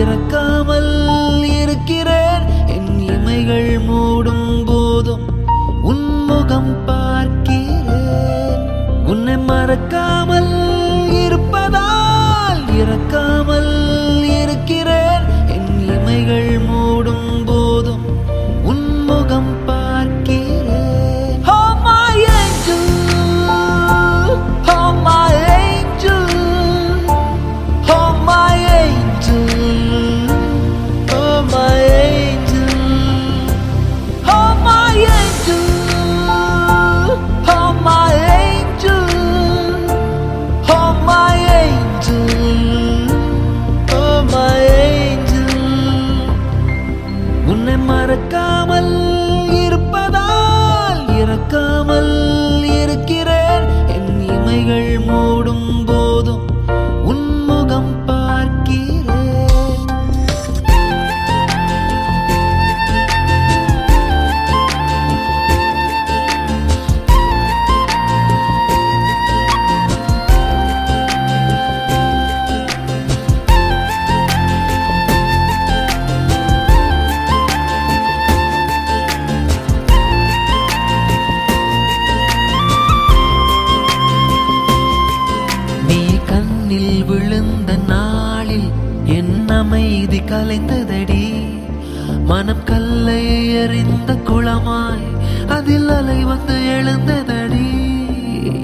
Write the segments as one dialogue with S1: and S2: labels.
S1: இறக்காமல் இருக்கிறேன். என் இமைகள் மூடும் போதும் உன்முகம் பார்க்கிறேன். உன்னை மறக்காமல் இருப்பதால் இறக்காமல் நாளில் என் அமைதி கலைந்ததடி. மனம் கல்லை எறிந்த குளமாய் அதில் அலை வந்து எழுந்ததடி.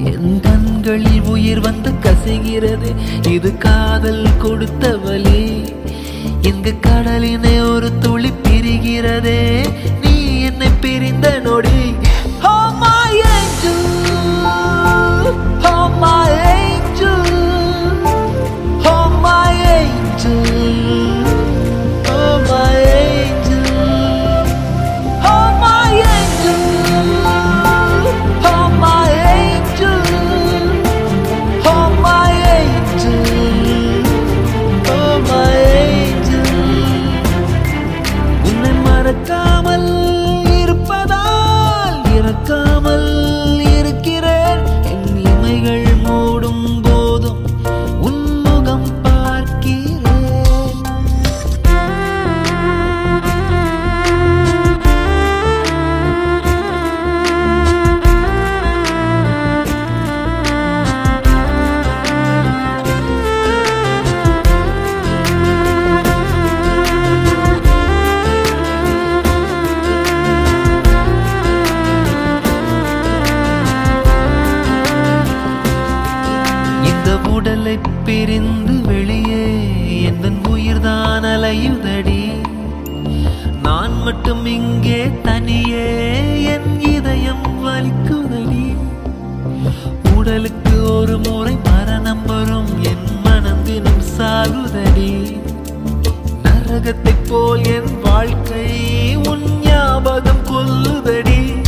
S1: என் கண்களில் உயிர் வந்து கசிகிறது இது காதல் கொடுத்த வலி. இங்கு கடலினை ஒரு துளி பிரிகிறதே நீ என்னை பிரிந்த நொடி. Oh my மறக்காம உடலை பிரிந்து வெளியே. எந்த உயிர்தான் அலையுதடி நான் மட்டும் இங்கே தனியே. என் இதயம் வலிக்குதடி. உடலுக்கு ஒரு முறை மரணம் வரும். என் மனந்தினும் சாகுதடி. நரகத்தைப் போல் என் வாழ்க்கை உன் ஞாபகம் கொல்லுதடி